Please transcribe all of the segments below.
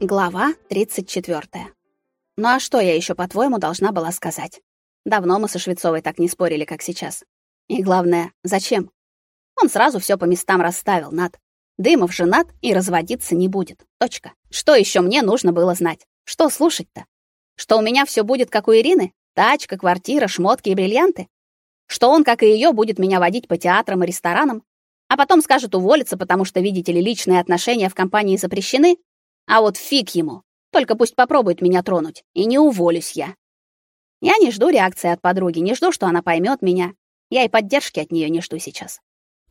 Глава 34. Ну а что я еще по-твоему, должна была сказать? Давно мы со Швецовой так не спорили, как сейчас. И главное, зачем? Он сразу все по местам расставил, Над. Дымов женат и разводиться не будет. Точка. Что еще мне нужно было знать? Что слушать-то? Что у меня все будет как у Ирины? Тачка, квартира, шмотки и бриллианты? Что он, как и ее, будет меня водить по театрам и ресторанам? А потом скажет уволиться, потому что, видите ли, личные отношения в компании запрещены? А вот фиг ему. Только пусть попробует меня тронуть, и не уволюсь я. Я не жду реакции от подруги, не жду, что она поймет меня. Я и поддержки от нее не жду сейчас.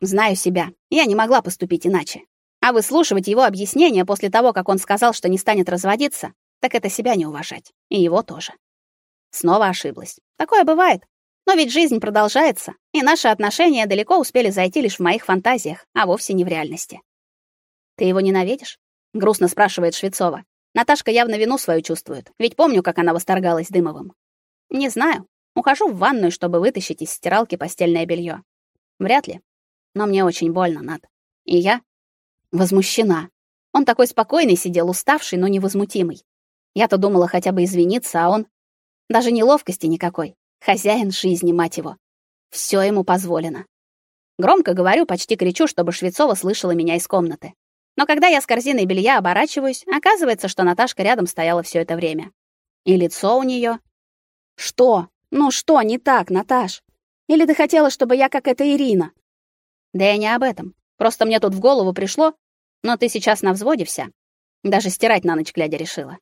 Знаю себя. Я не могла поступить иначе. А выслушивать его объяснения после того, как он сказал, что не станет разводиться, так это себя не уважать. И его тоже. Снова ошиблась. Такое бывает. Но ведь жизнь продолжается, и наши отношения далеко успели зайти лишь в моих фантазиях, а вовсе не в реальности. Ты его ненавидишь? Грустно спрашивает Швецова. Наташка явно вину свою чувствует. Ведь помню, как она восторгалась Дымовым. Не знаю. Ухожу в ванную, чтобы вытащить из стиралки постельное белье. Вряд ли. Но мне очень больно, Над. И я возмущена. Он такой спокойный сидел, уставший, но невозмутимый. Я-то думала хотя бы извиниться, а он даже неловкости никакой. Хозяин жизни, мать его. Все ему позволено. Громко говорю, почти кричу, чтобы Швецова слышала меня из комнаты. Но когда я с корзиной белья оборачиваюсь, оказывается, что Наташка рядом стояла все это время. И лицо у нее. Что? Ну что не так, Наташ? Или ты хотела, чтобы я как эта Ирина? Да я не об этом. Просто мне тут в голову пришло, но ты сейчас на взводе вся. Даже стирать на ночь глядя решила.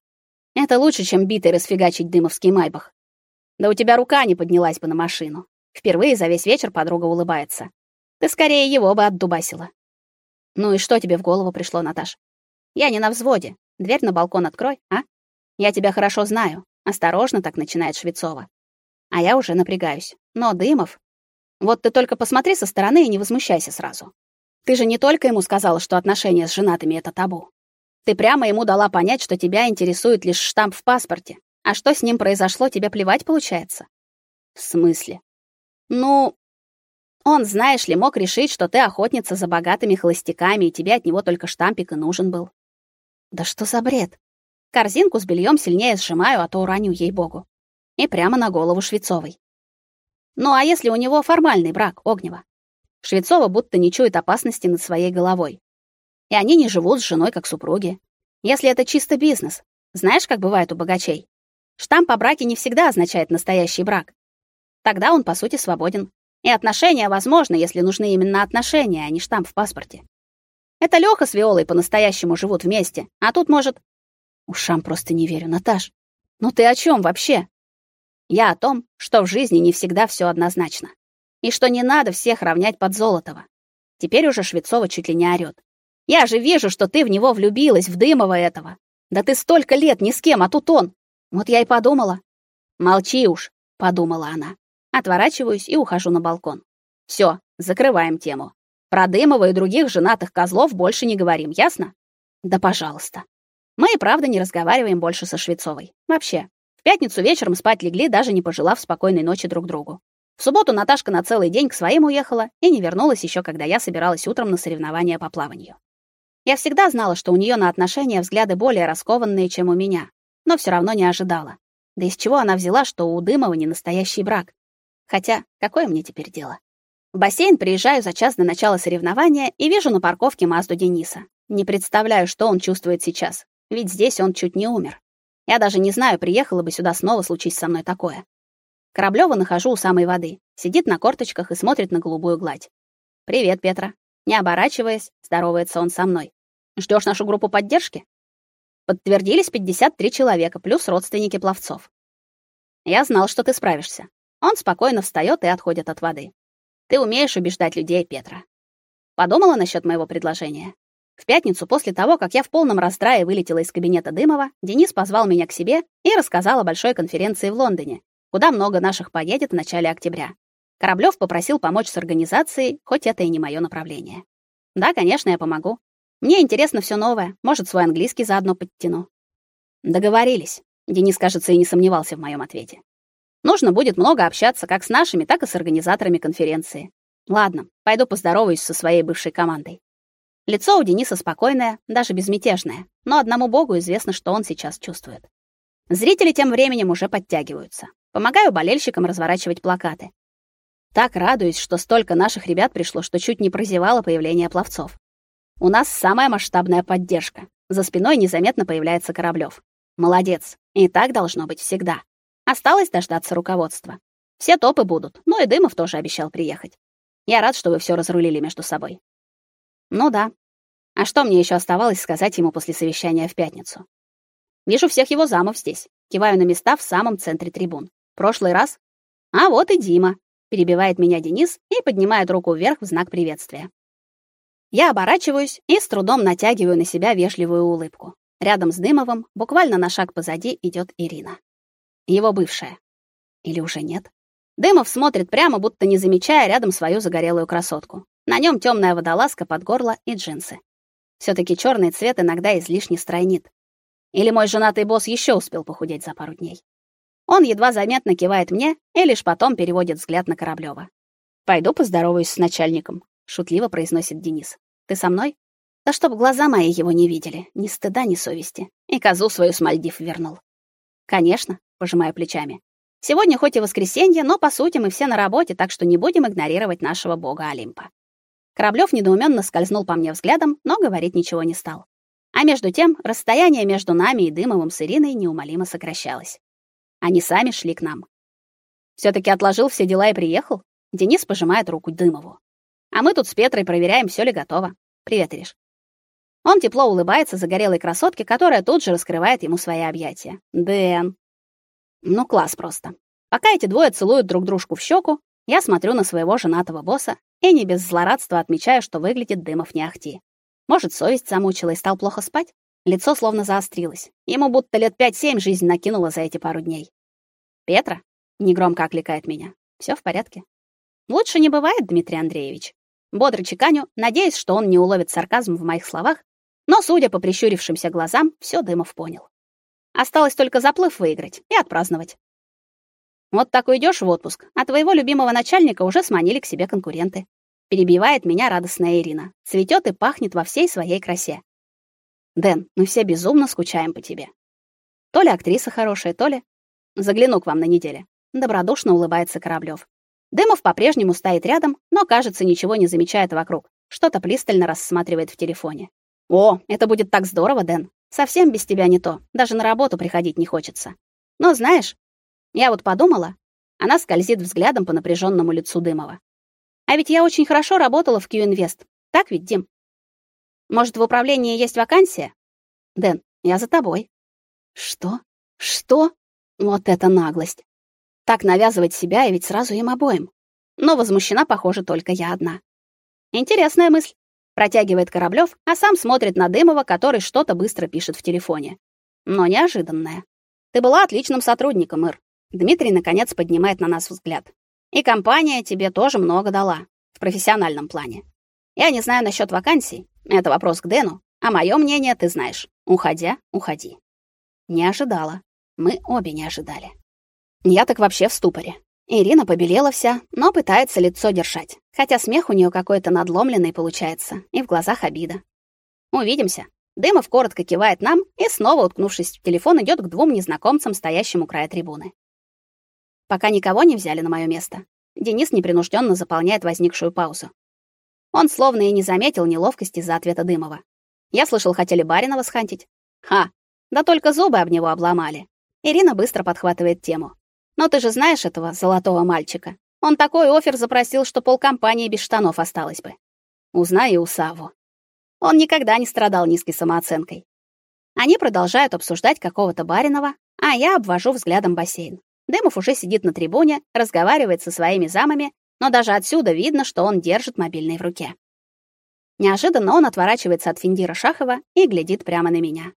Это лучше, чем битый расфигачить дымовский майбах. Да у тебя рука не поднялась бы на машину. Впервые за весь вечер подруга улыбается. Ты скорее его бы отдубасила. Ну и что тебе в голову пришло, Наташ? Я не на взводе. Дверь на балкон открой, а? Я тебя хорошо знаю. Осторожно так начинает Швецова. А я уже напрягаюсь. Но Дымов... Вот ты только посмотри со стороны и не возмущайся сразу. Ты же не только ему сказала, что отношения с женатыми — это табу. Ты прямо ему дала понять, что тебя интересует лишь штамп в паспорте. А что с ним произошло, тебе плевать получается? В смысле? Ну, он, знаешь ли, мог решить, что ты охотница за богатыми холостяками, и тебе от него только штампик и нужен был. Да что за бред? Корзинку с бельем сильнее сжимаю, а то уроню ей-богу. И прямо на голову Швецовой. Ну а если у него формальный брак, Огнева? Швецова будто не чует опасности над своей головой. И они не живут с женой как супруги. Если это чисто бизнес. Знаешь, как бывает у богачей? Штамп о браке не всегда означает настоящий брак. Тогда он, по сути, свободен. И отношения возможны, если нужны именно отношения, а не штамп в паспорте. Это Лёха с Виолой по-настоящему живут вместе, а тут может... Ушам просто не верю, Наташ. Ну ты о чем вообще? Я о том, что в жизни не всегда все однозначно. И что не надо всех равнять под Золотого. Теперь уже Швецова чуть ли не орёт. Я же вижу, что ты в него влюбилась, в Дымова этого. Да ты столько лет ни с кем, а тут он. Вот я и подумала. Молчи уж, подумала она. Отворачиваюсь и ухожу на балкон. Все, закрываем тему. Про Дымова и других женатых козлов больше не говорим, ясно? Да, пожалуйста. Мы и правда не разговариваем больше со Швецовой. Вообще. В пятницу вечером спать легли, даже не пожелав спокойной ночи друг другу. В субботу Наташка на целый день к своим уехала и не вернулась еще, когда я собиралась утром на соревнования по плаванию. Я всегда знала, что у нее на отношения взгляды более раскованные, чем у меня, но все равно не ожидала. Да из чего она взяла, что у Дымова не настоящий брак? Хотя, какое мне теперь дело? В бассейн приезжаю за час до начала соревнования и вижу на парковке Мазду Дениса. Не представляю, что он чувствует сейчас, ведь здесь он чуть не умер. Я даже не знаю, приехала бы сюда снова случись со мной такое. Кораблёва нахожу у самой воды. Сидит на корточках и смотрит на голубую гладь. «Привет, Петра». Не оборачиваясь, здоровается он со мной. Ждёшь нашу группу поддержки?» Подтвердились 53 человека, плюс родственники пловцов. «Я знал, что ты справишься. Он спокойно встаёт и отходит от воды. Ты умеешь убеждать людей, Петра. Подумала насчёт моего предложения. В пятницу после того, как я в полном раздрае вылетела из кабинета Дымова, Денис позвал меня к себе и рассказал о большой конференции в Лондоне, куда много наших поедет в начале октября. Кораблёв попросил помочь с организацией, хоть это и не моё направление. Да, конечно, я помогу. Мне интересно всё новое, может, свой английский заодно подтяну. Договорились. Денис, кажется, и не сомневался в моём ответе. Нужно будет много общаться как с нашими, так и с организаторами конференции. Ладно, пойду поздороваюсь со своей бывшей командой. Лицо у Дениса спокойное, даже безмятежное, но одному Богу известно, что он сейчас чувствует. Зрители тем временем уже подтягиваются. Помогаю болельщикам разворачивать плакаты. Так радуюсь, что столько наших ребят пришло, что чуть не прозевало появление пловцов. У нас самая масштабная поддержка. За спиной незаметно появляется Кораблёв. Молодец. И так должно быть всегда. Осталось дождаться руководства. Все топы будут, но и Дымов тоже обещал приехать. Я рад, что вы все разрулили между собой. Ну да. А что мне еще оставалось сказать ему после совещания в пятницу? Вижу всех его замов здесь. Киваю на места в самом центре трибун. Прошлый раз? А вот и Дима. Перебивает меня Денис и поднимает руку вверх в знак приветствия. Я оборачиваюсь и с трудом натягиваю на себя вежливую улыбку. Рядом с Дымовым, буквально на шаг позади, идет Ирина. Его бывшая. Или уже нет? Дымов смотрит прямо, будто не замечая рядом свою загорелую красотку. На нем темная водолазка под горло и джинсы. все таки черный цвет иногда излишне стройнит. Или мой женатый босс еще успел похудеть за пару дней. Он едва заметно кивает мне и лишь потом переводит взгляд на Кораблёва. Пойду поздороваюсь с начальником, шутливо произносит Денис. Ты со мной? Да чтоб глаза мои его не видели, ни стыда, ни совести. И козу свою с Мальдив вернул. Конечно, пожимаю плечами. Сегодня хоть и воскресенье, но по сути мы все на работе, так что не будем игнорировать нашего бога Олимпа. Кораблёв недоуменно скользнул по мне взглядом, но говорить ничего не стал. А между тем, расстояние между нами и Дымовым с Ириной неумолимо сокращалось. Они сами шли к нам. все таки отложил все дела и приехал. Денис пожимает руку Дымову. А мы тут с Петрой проверяем, все ли готово. Привет, Ириш. Он тепло улыбается загорелой красотке, которая тут же раскрывает ему свои объятия. Дэн. Ну, класс просто. Пока эти двое целуют друг дружку в щеку, я смотрю на своего женатого босса и не без злорадства отмечаю, что выглядит Дымов не ахти. Может, совесть замучила и стал плохо спать? Лицо словно заострилось. Ему будто лет пять-семь жизнь накинула за эти пару дней. «Петра?» — негромко окликает меня. Все в порядке?» «Лучше не бывает, Дмитрий Андреевич». Бодро чеканю, надеясь, что он не уловит сарказм в моих словах, но, судя по прищурившимся глазам, все Дымов понял. Осталось только заплыв выиграть и отпраздновать. Вот так уйдешь в отпуск, а твоего любимого начальника уже сманили к себе конкуренты. Перебивает меня радостная Ирина. Цветет и пахнет во всей своей красе. Дэн, мы все безумно скучаем по тебе. То ли актриса хорошая, то ли... Загляну к вам на неделе. Добродушно улыбается Кораблёв. Дымов по-прежнему стоит рядом, но, кажется, ничего не замечает вокруг. Что-то пристально рассматривает в телефоне. О, это будет так здорово, Дэн. Совсем без тебя не то. Даже на работу приходить не хочется. Но знаешь, я вот подумала, она скользит взглядом по напряженному лицу Дымова. А ведь я очень хорошо работала в Q-Invest. Так ведь, Дим? Может, в управлении есть вакансия? Дэн, я за тобой. Что? Что? Вот это наглость. Так навязывать себя и ведь сразу им обоим. Но возмущена, похоже, только я одна. Интересная мысль. Протягивает Кораблёв, а сам смотрит на Дымова, который что-то быстро пишет в телефоне. Но неожиданное. Ты была отличным сотрудником, Ир. Дмитрий наконец поднимает на нас взгляд. И компания тебе тоже много дала в профессиональном плане. Я не знаю насчет вакансий. Это вопрос к Дэну, а мое мнение ты знаешь. Уходя, уходи. Не ожидала. Мы обе не ожидали. Я так вообще в ступоре. Ирина побелела вся, но пытается лицо держать, хотя смех у нее какой-то надломленный получается, и в глазах обида. Увидимся. Дымов коротко кивает нам и снова, уткнувшись в телефон, идет к двум незнакомцам, стоящим у края трибуны. Пока никого не взяли на мое место. Денис непринужденно заполняет возникшую паузу. Он словно и не заметил неловкости за ответа Дымова. Я слышал, хотели Баринова схантить. Ха, да только зубы об него обломали. Ирина быстро подхватывает тему. Но ты же знаешь этого золотого мальчика. Он такой офер запросил, что полкомпании без штанов осталось бы. Узнай и у Саву. Он никогда не страдал низкой самооценкой. Они продолжают обсуждать какого-то Баринова, а я обвожу взглядом бассейн. Дымов уже сидит на трибуне, разговаривает со своими замами, но даже отсюда видно, что он держит мобильный в руке. Неожиданно он отворачивается от Финдира Шахова и глядит прямо на меня.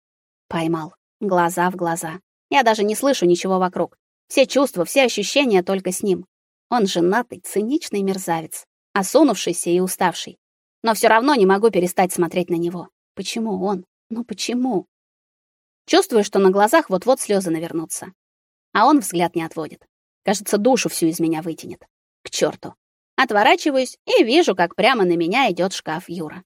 Поймал. Глаза в глаза. Я даже не слышу ничего вокруг. Все чувства, все ощущения только с ним. Он женатый, циничный мерзавец, осунувшийся и уставший. Но все равно не могу перестать смотреть на него. Почему он? Ну почему? Чувствую, что на глазах вот-вот слезы навернутся. А он взгляд не отводит. Кажется, душу всю из меня вытянет. К черту. Отворачиваюсь и вижу, как прямо на меня идет шкаф Юра.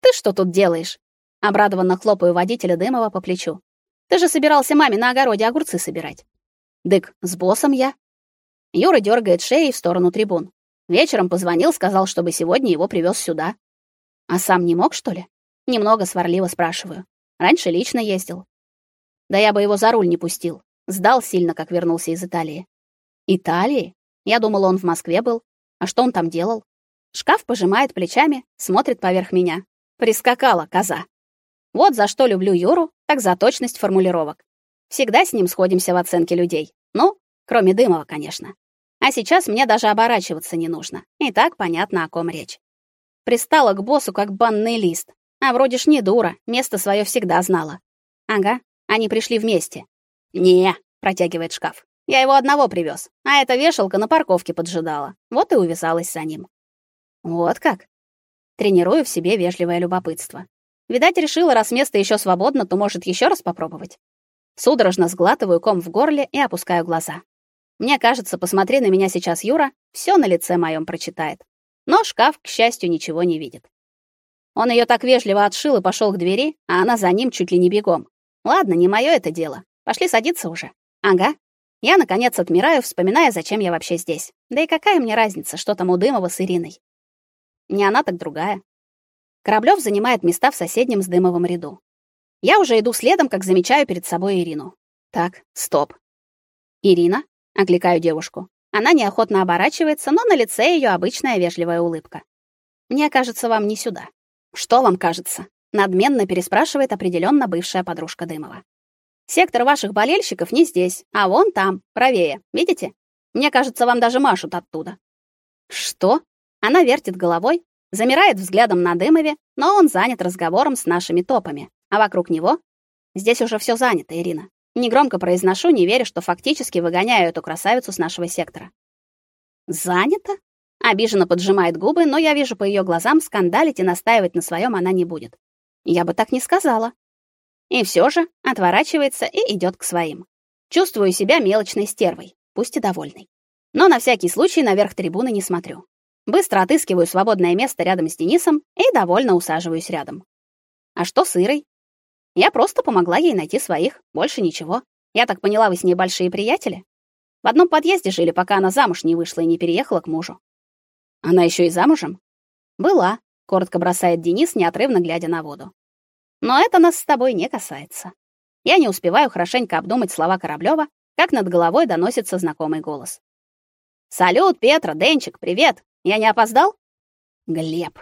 Ты что тут делаешь? Обрадованно хлопаю водителя Дымова по плечу. Ты же собирался маме на огороде огурцы собирать. Дык, с боссом я. Юра дергает шеей в сторону трибун. Вечером позвонил, сказал, чтобы сегодня его привез сюда. А сам не мог, что ли? Немного сварливо спрашиваю. Раньше лично ездил. Да я бы его за руль не пустил. Сдал сильно, как вернулся из Италии. Италии? Я думал, он в Москве был. А что он там делал? Шкаф пожимает плечами, смотрит поверх меня. Прискакала коза. Вот за что люблю Юру, так за точность формулировок. Всегда с ним сходимся в оценке людей. Ну, кроме Дымова, конечно. А сейчас мне даже оборачиваться не нужно. И так понятно, о ком речь. Пристала к боссу как банный лист. А вроде ж не дура, место свое всегда знала. Ага, они пришли вместе. Не, протягивает шкаф. Я его одного привез, а эта вешалка на парковке поджидала. Вот и увязалась за ним. Вот как. Тренирую в себе вежливое любопытство. Видать, решила, раз место еще свободно, то может еще раз попробовать. Судорожно сглатываю ком в горле и опускаю глаза. Мне кажется, посмотри на меня сейчас, Юра, все на лице моем прочитает. Но шкаф, к счастью, ничего не видит. Он ее так вежливо отшил и пошел к двери, а она за ним чуть ли не бегом. Ладно, не мое это дело. Пошли садиться уже. Ага. Я наконец отмираю, вспоминая, зачем я вообще здесь. Да и какая мне разница, что там у Дымова с Ириной? Не она, так другая. Кораблёв занимает места в соседнем с Дымовым ряду. Я уже иду следом, как замечаю перед собой Ирину. Так, стоп. Ирина, окликаю девушку. Она неохотно оборачивается, но на лице ее обычная вежливая улыбка. Мне кажется, вам не сюда. Что вам кажется? Надменно переспрашивает определенно бывшая подружка Дымова. Сектор ваших болельщиков не здесь, а вон там, правее. Видите? Мне кажется, вам даже машут оттуда. Что? Она вертит головой, замирает взглядом на Дымове, но он занят разговором с нашими топами, а вокруг него здесь уже все занято, Ирина. Негромко произношу, не веря, что фактически выгоняю эту красавицу с нашего сектора. Занято? Обиженно поджимает губы, но я вижу по ее глазам, скандалить и настаивать на своем она не будет. Я бы так не сказала. И все же отворачивается и идет к своим. Чувствую себя мелочной стервой, пусть и довольной. Но на всякий случай наверх трибуны не смотрю. Быстро отыскиваю свободное место рядом с Денисом и довольно усаживаюсь рядом. А что с Ирой? Я просто помогла ей найти своих, больше ничего. Я так поняла, вы с ней большие приятели? В одном подъезде жили, пока она замуж не вышла и не переехала к мужу. Она еще и замужем? Была, коротко бросает Денис, неотрывно глядя на воду. Но это нас с тобой не касается. Я не успеваю хорошенько обдумать слова Кораблёва, как над головой доносится знакомый голос. Салют, Петра, Денчик, привет. Я не опоздал? Глеб,